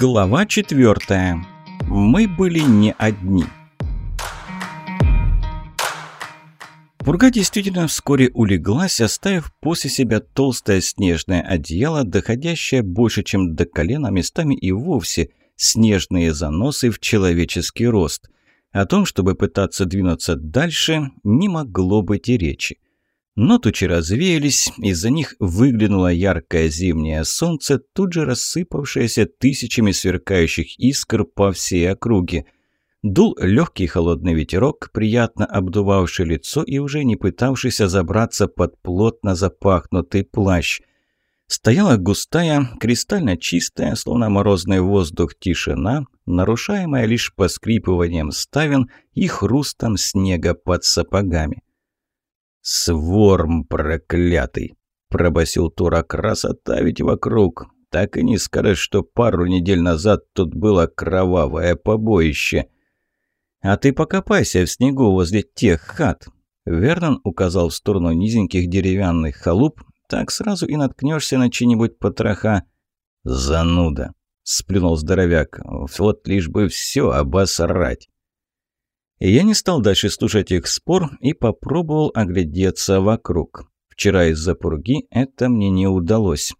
Глава четвертая. Мы были не одни. Пурга действительно вскоре улеглась, оставив после себя толстое снежное одеяло, доходящее больше, чем до колена, местами и вовсе снежные заносы в человеческий рост. О том, чтобы пытаться двинуться дальше, не могло быть и речи. Но тучи развеялись, из-за них выглянуло яркое зимнее солнце, тут же рассыпавшееся тысячами сверкающих искр по всей округе. Дул легкий холодный ветерок, приятно обдувавший лицо и уже не пытавшийся забраться под плотно запахнутый плащ. Стояла густая, кристально чистая, словно морозный воздух, тишина, нарушаемая лишь поскрипыванием ставен и хрустом снега под сапогами. «Сворм проклятый!» – пробасил Тура. «Красота ведь вокруг! Так и не скажешь, что пару недель назад тут было кровавое побоище!» «А ты покопайся в снегу возле тех хат!» Вернон указал в сторону низеньких деревянных халуп, так сразу и наткнешься на чьи-нибудь потроха. «Зануда!» – сплюнул здоровяк. «Вот лишь бы все обосрать!» Я не стал дальше слушать их спор и попробовал оглядеться вокруг. Вчера из-за пурги это мне не удалось.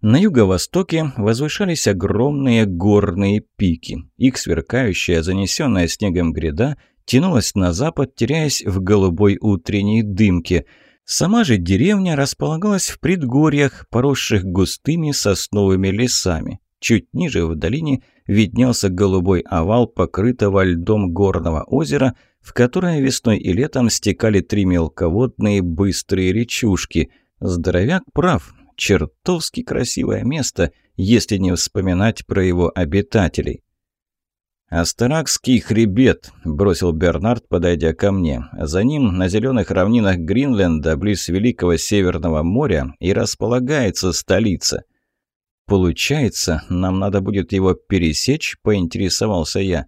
На юго-востоке возвышались огромные горные пики. Их сверкающая, занесенная снегом гряда тянулась на запад, теряясь в голубой утренней дымке. Сама же деревня располагалась в предгорьях, поросших густыми сосновыми лесами. Чуть ниже в долине виднелся голубой овал покрытого льдом горного озера, в которое весной и летом стекали три мелководные быстрые речушки. Здоровяк прав, чертовски красивое место, если не вспоминать про его обитателей. «Астаракский хребет», – бросил Бернард, подойдя ко мне. «За ним на зеленых равнинах Гринленда, близ Великого Северного моря, и располагается столица». «Получается, нам надо будет его пересечь?» – поинтересовался я.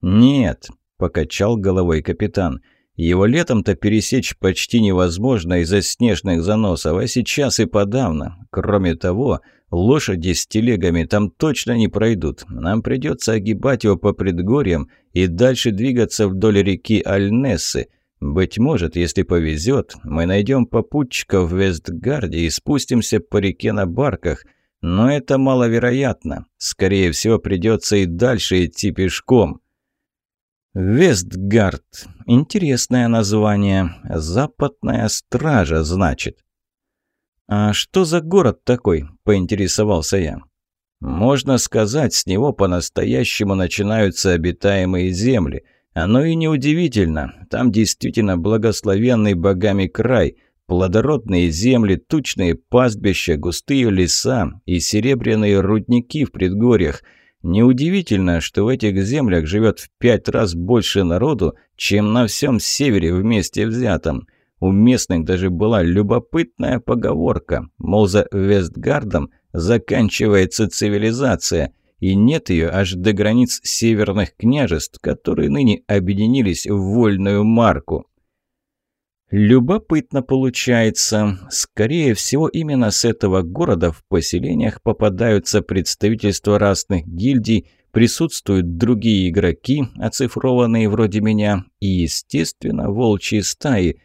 «Нет», – покачал головой капитан. «Его летом-то пересечь почти невозможно из-за снежных заносов, а сейчас и подавно. Кроме того, лошади с телегами там точно не пройдут. Нам придется огибать его по предгорьям и дальше двигаться вдоль реки Альнессы». «Быть может, если повезет, мы найдем попутчиков в Вестгарде и спустимся по реке на барках. Но это маловероятно. Скорее всего, придется и дальше идти пешком. Вестгард. Интересное название. Западная стража, значит. «А что за город такой?» – поинтересовался я. «Можно сказать, с него по-настоящему начинаются обитаемые земли. Оно и неудивительно. Там действительно благословенный богами край – Плодородные земли, тучные пастбища, густые леса и серебряные рудники в предгорьях. Неудивительно, что в этих землях живет в пять раз больше народу, чем на всем севере вместе взятом. У местных даже была любопытная поговорка, мол, за Вестгардом заканчивается цивилизация, и нет ее аж до границ северных княжеств, которые ныне объединились в вольную марку. Любопытно получается. Скорее всего, именно с этого города в поселениях попадаются представительства разных гильдий, присутствуют другие игроки, оцифрованные вроде меня, и, естественно, волчьи стаи,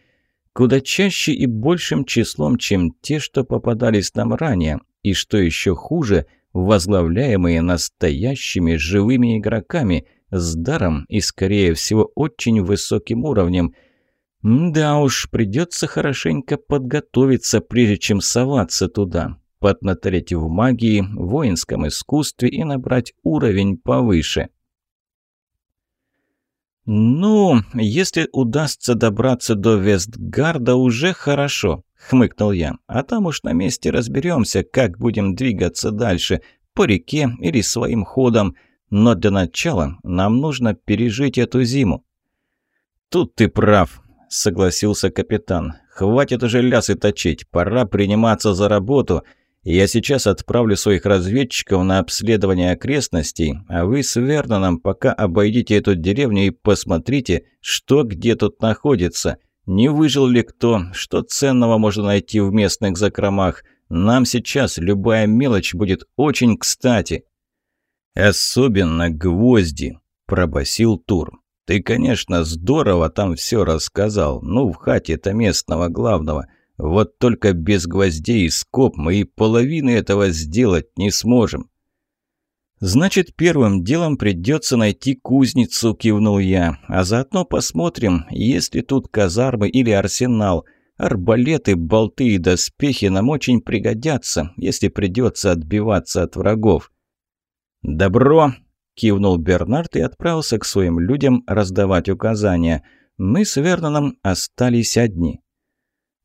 куда чаще и большим числом, чем те, что попадались нам ранее, и, что еще хуже, возглавляемые настоящими живыми игроками, с даром и, скорее всего, очень высоким уровнем – да уж, придется хорошенько подготовиться, прежде чем соваться туда. Поднатореть в магии, воинском искусстве и набрать уровень повыше. «Ну, если удастся добраться до Вестгарда, уже хорошо», — хмыкнул я. «А там уж на месте разберемся, как будем двигаться дальше, по реке или своим ходом. Но для начала нам нужно пережить эту зиму». «Тут ты прав», – согласился капитан. «Хватит уже лясы точить, пора приниматься за работу. Я сейчас отправлю своих разведчиков на обследование окрестностей, а вы с Верноном пока обойдите эту деревню и посмотрите, что где тут находится. Не выжил ли кто, что ценного можно найти в местных закромах. Нам сейчас любая мелочь будет очень кстати». «Особенно гвозди», – пробасил Тур. «Ты, конечно, здорово там все рассказал, ну, в хате-то местного главного. Вот только без гвоздей и скоб мы и половины этого сделать не сможем». «Значит, первым делом придется найти кузницу», – кивнул я. «А заодно посмотрим, есть ли тут казармы или арсенал. Арбалеты, болты и доспехи нам очень пригодятся, если придется отбиваться от врагов». «Добро!» – кивнул Бернард и отправился к своим людям раздавать указания. Мы с Верноном остались одни.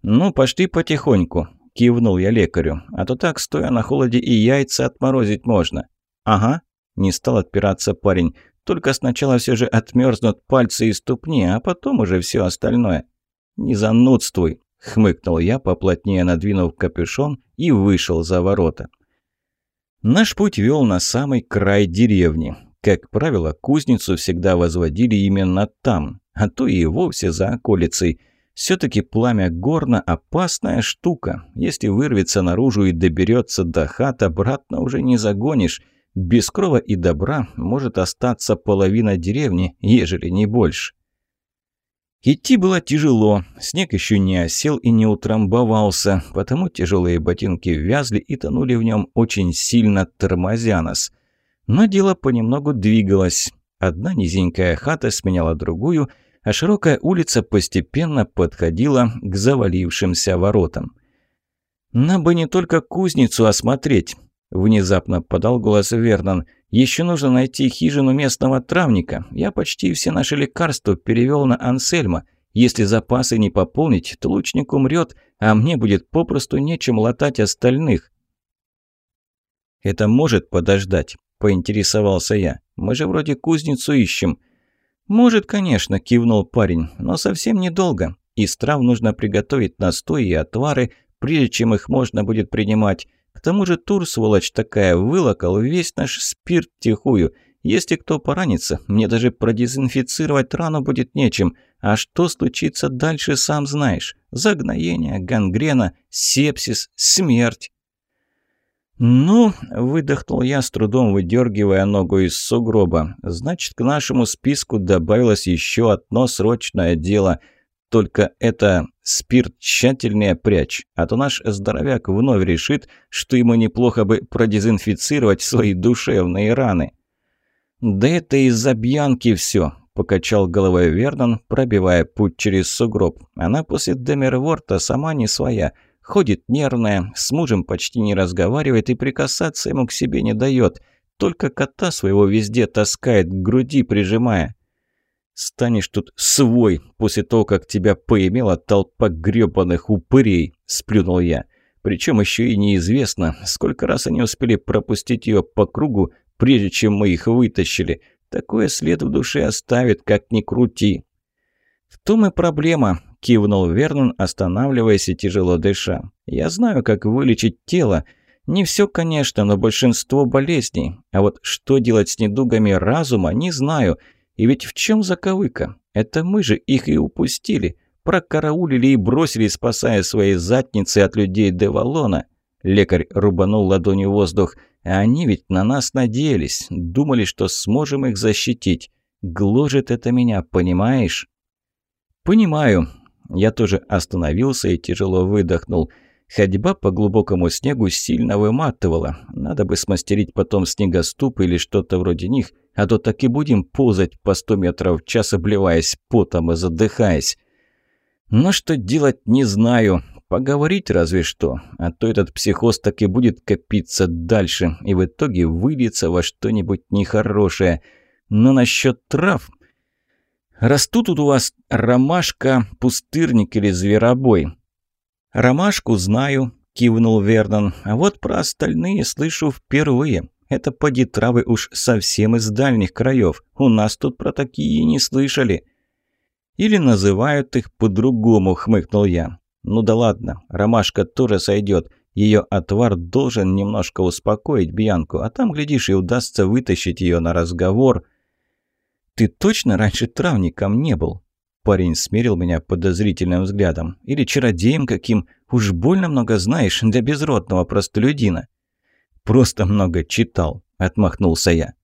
«Ну, пошли потихоньку», – кивнул я лекарю. «А то так, стоя на холоде, и яйца отморозить можно». «Ага», – не стал отпираться парень. «Только сначала все же отмерзнут пальцы и ступни, а потом уже все остальное». «Не занудствуй», – хмыкнул я, поплотнее надвинув капюшон и вышел за ворота. Наш путь вел на самый край деревни. Как правило, кузницу всегда возводили именно там, а то и вовсе за околицей. Все-таки пламя горна – опасная штука. Если вырвется наружу и доберется до хат, обратно уже не загонишь. Без крова и добра может остаться половина деревни, ежели не больше. Идти было тяжело, снег еще не осел и не утрамбовался, потому тяжелые ботинки вязли и тонули в нем очень сильно, тормозя нас. Но дело понемногу двигалось. Одна низенькая хата сменяла другую, а широкая улица постепенно подходила к завалившимся воротам. «Нам бы не только кузницу осмотреть», – внезапно подал голос Вернон – еще нужно найти хижину местного травника. Я почти все наши лекарства перевел на Ансельма. Если запасы не пополнить, то лучник умрет, а мне будет попросту нечем латать остальных. «Это может подождать», – поинтересовался я. «Мы же вроде кузницу ищем». «Может, конечно», – кивнул парень, – «но совсем недолго. Из трав нужно приготовить настой и отвары, прежде чем их можно будет принимать. Тому же Тур, сволочь такая, вылокал весь наш спирт тихую. Если кто поранится, мне даже продезинфицировать рану будет нечем. А что случится дальше, сам знаешь. Загноение, гангрена, сепсис, смерть. «Ну», – выдохнул я, с трудом выдергивая ногу из сугроба, – «значит, к нашему списку добавилось еще одно срочное дело – только это спирт тщательнее прячь, а то наш здоровяк вновь решит, что ему неплохо бы продезинфицировать свои душевные раны. «Да это из-за Бьянки все», – покачал головой Вернон, пробивая путь через сугроб. «Она после Демерворта сама не своя». Ходит нервная, с мужем почти не разговаривает и прикасаться ему к себе не дает. Только кота своего везде таскает, к груди прижимая. Станешь тут свой после того, как тебя поимела толпа грёбаных упырей», – сплюнул я. Причем еще и неизвестно, сколько раз они успели пропустить ее по кругу, прежде чем мы их вытащили. Такое след в душе оставит, как ни крути. «В том и проблема», – кивнул Вернон, останавливаясь и тяжело дыша. «Я знаю, как вылечить тело. Не все, конечно, но большинство болезней. А вот что делать с недугами разума, не знаю». И ведь в чем заковыка? Это мы же их и упустили. Прокараулили и бросили, спасая свои задницы от людей Девалона. Лекарь рубанул ладонью воздух. Они ведь на нас надеялись. Думали, что сможем их защитить. Гложет это меня, понимаешь? Понимаю. Я тоже остановился и тяжело выдохнул. Ходьба по глубокому снегу сильно выматывала. Надо бы смастерить потом снегоступ или что-то вроде них, а то так и будем ползать по сто метров в час, обливаясь потом и задыхаясь. Но что делать, не знаю. Поговорить разве что. А то этот психоз так и будет копиться дальше и в итоге выльется во что-нибудь нехорошее. Но насчет трав... Растут тут у вас ромашка, пустырник или зверобой? «Ромашку знаю», – кивнул Вернон, – «а вот про остальные слышу впервые. Это поди травы уж совсем из дальних краев. У нас тут про такие не слышали». «Или называют их по-другому», – хмыкнул я. «Ну да ладно, ромашка тоже сойдет. Ее отвар должен немножко успокоить Бьянку, а там, глядишь, и удастся вытащить ее на разговор». «Ты точно раньше травником не был?» Парень смерил меня подозрительным взглядом. «Или чародеем каким? Уж больно много знаешь для безродного простолюдина». «Просто много читал», — отмахнулся я.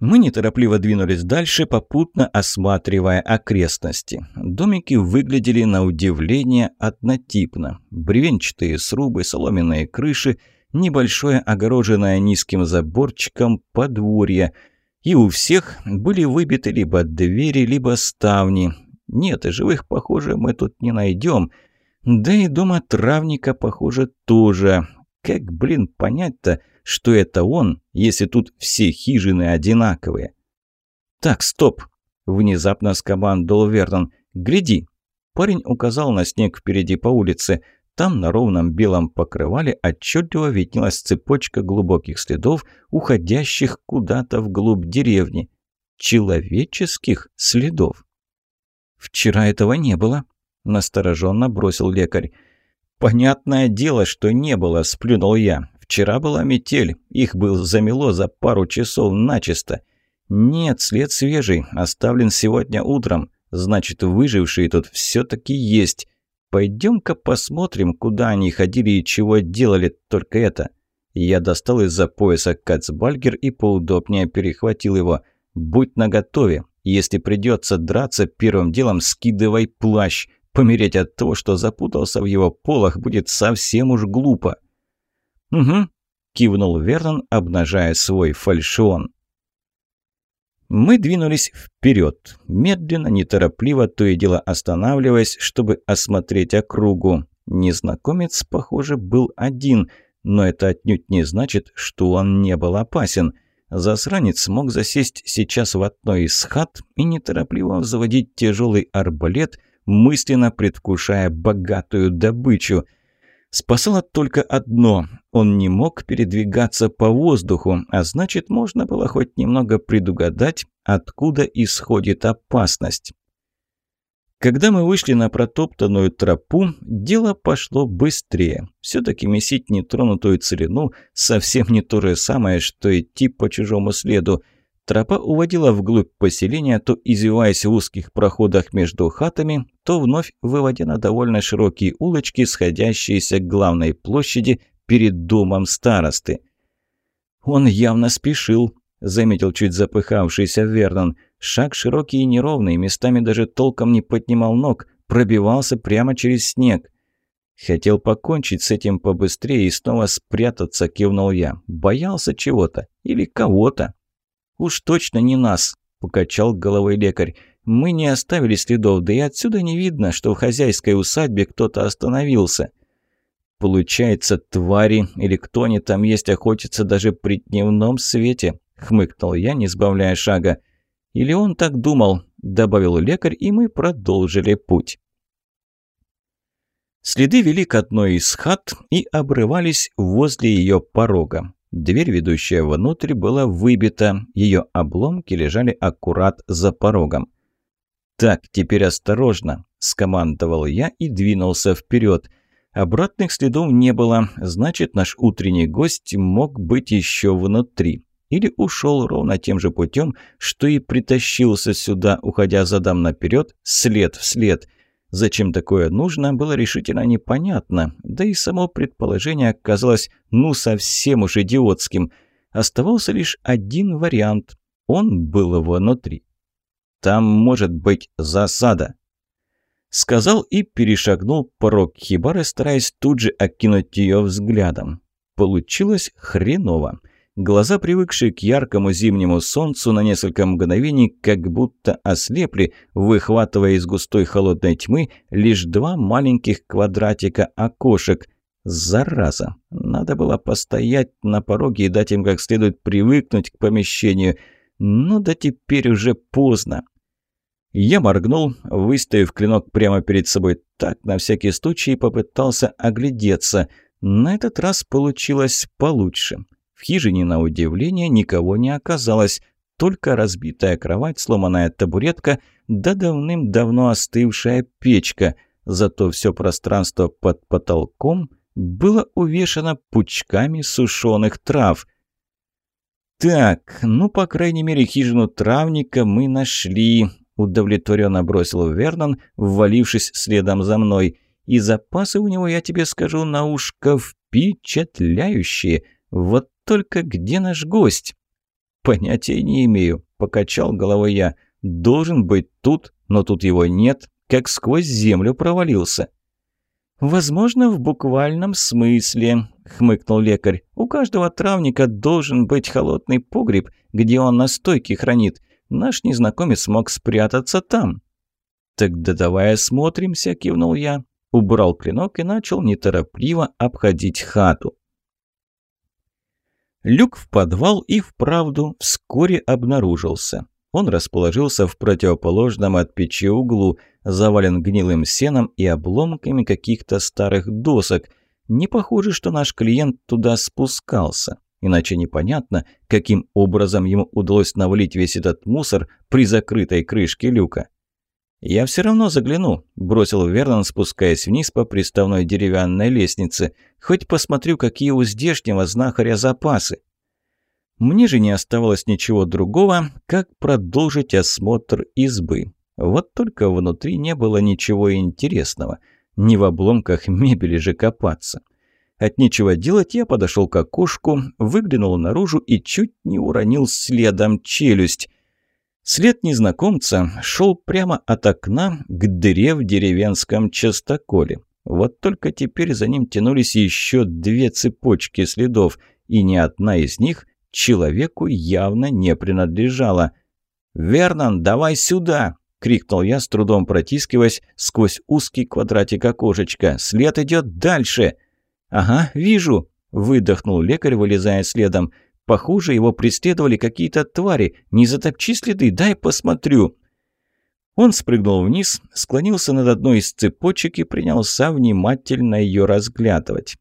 Мы неторопливо двинулись дальше, попутно осматривая окрестности. Домики выглядели на удивление однотипно. Бревенчатые срубы, соломенные крыши, небольшое огороженное низким заборчиком подворье. И у всех были выбиты либо двери, либо ставни. Нет, и живых, похоже, мы тут не найдем. Да и дома травника, похоже, тоже. Как, блин, понять-то, что это он, если тут все хижины одинаковые. «Так, стоп!» – внезапно скомандовал Вернон. «Гляди!» Парень указал на снег впереди по улице. Там на ровном белом покрывале отчетливо виднелась цепочка глубоких следов, уходящих куда-то вглубь деревни. Человеческих следов. «Вчера этого не было», – настороженно бросил лекарь. «Понятное дело, что не было», – сплюнул я. Вчера была метель, их был замело за пару часов начисто. Нет, след свежий, оставлен сегодня утром. Значит, выжившие тут все-таки есть. Пойдем-ка посмотрим, куда они ходили и чего делали, только это. Я достал из-за пояса кацбальгер и поудобнее перехватил его. Будь наготове. Если придется драться, первым делом скидывай плащ. Помереть от того, что запутался в его полах, будет совсем уж глупо. «Угу», – кивнул Вернон, обнажая свой фальшион. Мы двинулись вперед, медленно, неторопливо, то и дело останавливаясь, чтобы осмотреть округу. Незнакомец, похоже, был один, но это отнюдь не значит, что он не был опасен. Засранец мог засесть сейчас в одной из хат и неторопливо заводить тяжелый арбалет, мысленно предвкушая богатую добычу – Спасало только одно – он не мог передвигаться по воздуху, а значит, можно было хоть немного предугадать, откуда исходит опасность. Когда мы вышли на протоптанную тропу, дело пошло быстрее. Все-таки месить нетронутую целину совсем не то же самое, что идти по чужому следу – Тропа уводила вглубь поселения, то извиваясь в узких проходах между хатами, то вновь выводя на довольно широкие улочки, сходящиеся к главной площади перед домом старосты. «Он явно спешил», — заметил чуть запыхавшийся Вернон. Шаг широкий и неровный, местами даже толком не поднимал ног, пробивался прямо через снег. «Хотел покончить с этим побыстрее и снова спрятаться», — кивнул я. «Боялся чего-то или кого-то». «Уж точно не нас», – покачал головой лекарь. «Мы не оставили следов, да и отсюда не видно, что в хозяйской усадьбе кто-то остановился». «Получается, твари или кто они там есть охотятся даже при дневном свете», – хмыкнул я, не сбавляя шага. «Или он так думал», – добавил лекарь, и мы продолжили путь. Следы вели к одной из хат и обрывались возле ее порога. Дверь, ведущая внутрь, была выбита, ее обломки лежали аккурат за порогом. «Так, теперь осторожно», – скомандовал я и двинулся вперед. Обратных следов не было, значит, наш утренний гость мог быть еще внутри. Или ушел ровно тем же путем, что и притащился сюда, уходя задом наперед, след в след – Зачем такое нужно, было решительно непонятно, да и само предположение оказалось ну совсем уж идиотским. Оставался лишь один вариант. Он был внутри. «Там может быть засада», — сказал и перешагнул порог хибары, стараясь тут же окинуть ее взглядом. Получилось хреново. Глаза, привыкшие к яркому зимнему солнцу, на несколько мгновений как будто ослепли, выхватывая из густой холодной тьмы лишь два маленьких квадратика окошек. Зараза! Надо было постоять на пороге и дать им как следует привыкнуть к помещению. Ну да теперь уже поздно. Я моргнул, выставив клинок прямо перед собой так, на всякий случай попытался оглядеться. На этот раз получилось получше. В хижине, на удивление, никого не оказалось. Только разбитая кровать, сломанная табуретка, да давным-давно остывшая печка. Зато все пространство под потолком было увешано пучками сушеных трав. «Так, ну, по крайней мере, хижину травника мы нашли», – удовлетворенно бросил Вернон, ввалившись следом за мной. «И запасы у него, я тебе скажу, на ушко впечатляющие. Вот только где наш гость?» «Понятия не имею», – покачал головой я. «Должен быть тут, но тут его нет, как сквозь землю провалился». «Возможно, в буквальном смысле», – хмыкнул лекарь. «У каждого травника должен быть холодный погреб, где он настойки хранит. Наш незнакомец мог спрятаться там». «Тогда давай осмотримся», – кивнул я. Убрал клинок и начал неторопливо обходить хату. Люк в подвал и вправду вскоре обнаружился. Он расположился в противоположном от печи углу, завален гнилым сеном и обломками каких-то старых досок. Не похоже, что наш клиент туда спускался. Иначе непонятно, каким образом ему удалось навалить весь этот мусор при закрытой крышке люка. «Я все равно загляну», – бросил Вернон, спускаясь вниз по приставной деревянной лестнице. «Хоть посмотрю, какие у здешнего знахаря запасы». Мне же не оставалось ничего другого, как продолжить осмотр избы. Вот только внутри не было ничего интересного. Не в обломках мебели же копаться. От нечего делать я подошел к окошку, выглянул наружу и чуть не уронил следом челюсть. След незнакомца шел прямо от окна к дыре в деревенском частоколе. Вот только теперь за ним тянулись еще две цепочки следов, и ни одна из них человеку явно не принадлежала. «Вернон, давай сюда!» — крикнул я, с трудом протискиваясь сквозь узкий квадратик окошечка. «След идет дальше!» «Ага, вижу!» — выдохнул лекарь, вылезая следом. Похоже, его преследовали какие-то твари. Не затопчи следы, дай посмотрю». Он спрыгнул вниз, склонился над одной из цепочек и принялся внимательно ее разглядывать.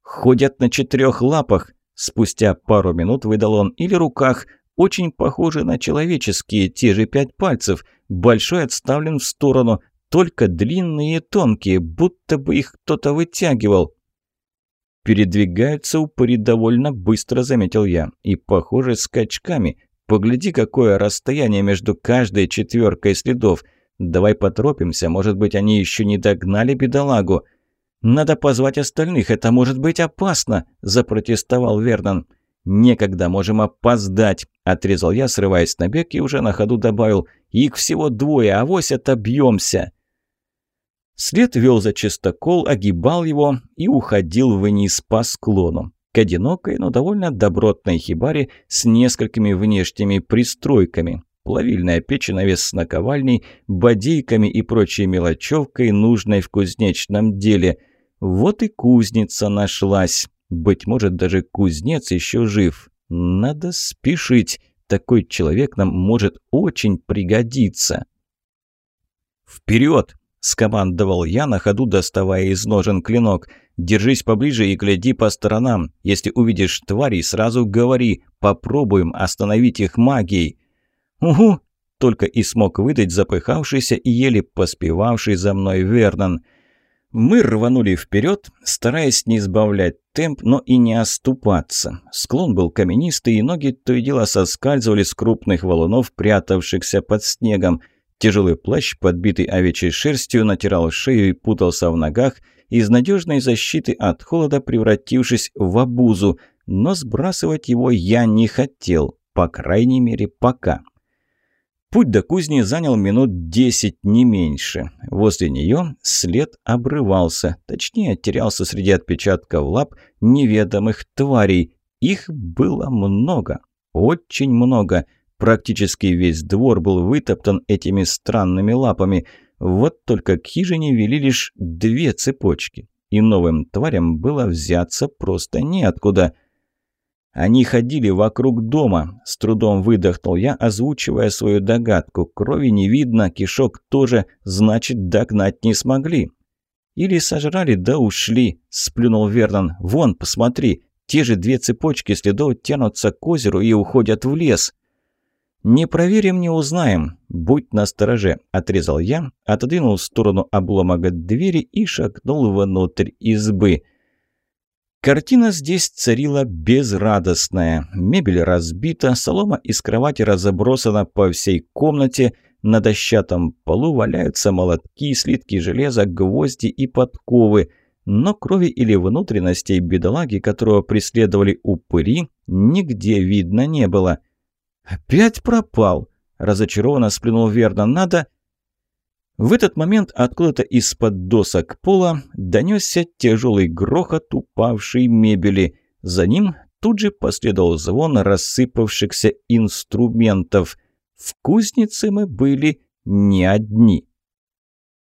«Ходят на четырех лапах», — спустя пару минут выдал он, или руках, очень похожи на человеческие, те же пять пальцев, большой отставлен в сторону, только длинные и тонкие, будто бы их кто-то вытягивал. Передвигаются упыри довольно быстро, заметил я. И, похоже, скачками. Погляди, какое расстояние между каждой четверкой следов. Давай поторопимся, может быть, они еще не догнали бедолагу. «Надо позвать остальных, это может быть опасно», – запротестовал Вернон. «Некогда, можем опоздать», – отрезал я, срываясь на бег и уже на ходу добавил. «Их всего двое, авось отобьемся». След вел за чистокол, огибал его и уходил вниз по склону. К одинокой, но довольно добротной хибаре с несколькими внешними пристройками. Плавильная печь навес с наковальней, бодейками и прочей мелочевкой, нужной в кузнечном деле. Вот и кузница нашлась. Быть может, даже кузнец еще жив. Надо спешить. Такой человек нам может очень пригодиться. «Вперед!» – скомандовал я, на ходу доставая из ножен клинок. «Держись поближе и гляди по сторонам. Если увидишь тварей, сразу говори. Попробуем остановить их магией». «Угу!» – только и смог выдать запыхавшийся и еле поспевавший за мной Вернон. Мы рванули вперед, стараясь не сбавлять темп, но и не оступаться. Склон был каменистый, и ноги то и дело соскальзывали с крупных валунов, прятавшихся под снегом – Тяжелый плащ, подбитый овечьей шерстью, натирал шею и путался в ногах, из надежной защиты от холода превратившись в обузу, но сбрасывать его я не хотел, по крайней мере, пока. Путь до кузни занял минут десять, не меньше. Возле нее след обрывался, точнее, терялся среди отпечатков лап неведомых тварей. Их было много, очень много – Практически весь двор был вытоптан этими странными лапами. Вот только к хижине вели лишь две цепочки. И новым тварям было взяться просто неоткуда. Они ходили вокруг дома. С трудом выдохнул я, озвучивая свою догадку. Крови не видно, кишок тоже, значит, догнать не смогли. «Или сожрали, да ушли», – сплюнул Вернон. «Вон, посмотри, те же две цепочки следов тянутся к озеру и уходят в лес». «Не проверим, не узнаем. Будь настороже», – отрезал я, отодвинул в сторону обломок двери и шагнул внутрь избы. Картина здесь царила безрадостная. Мебель разбита, солома из кровати разобросана по всей комнате, на дощатом полу валяются молотки, слитки железа, гвозди и подковы. Но крови или внутренностей бедолаги, которого преследовали упыри, нигде видно не было – «Опять пропал!» – разочарованно сплюнул Верно. «Надо...» В этот момент откуда-то из-под досок пола донесся тяжелый грохот упавшей мебели. За ним тут же последовал звон рассыпавшихся инструментов. В кузнице мы были не одни.